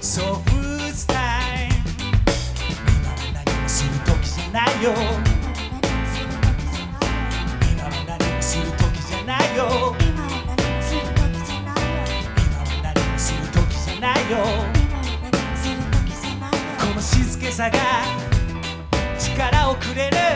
soul food style 今は何もする時じゃないよさが力をくれる。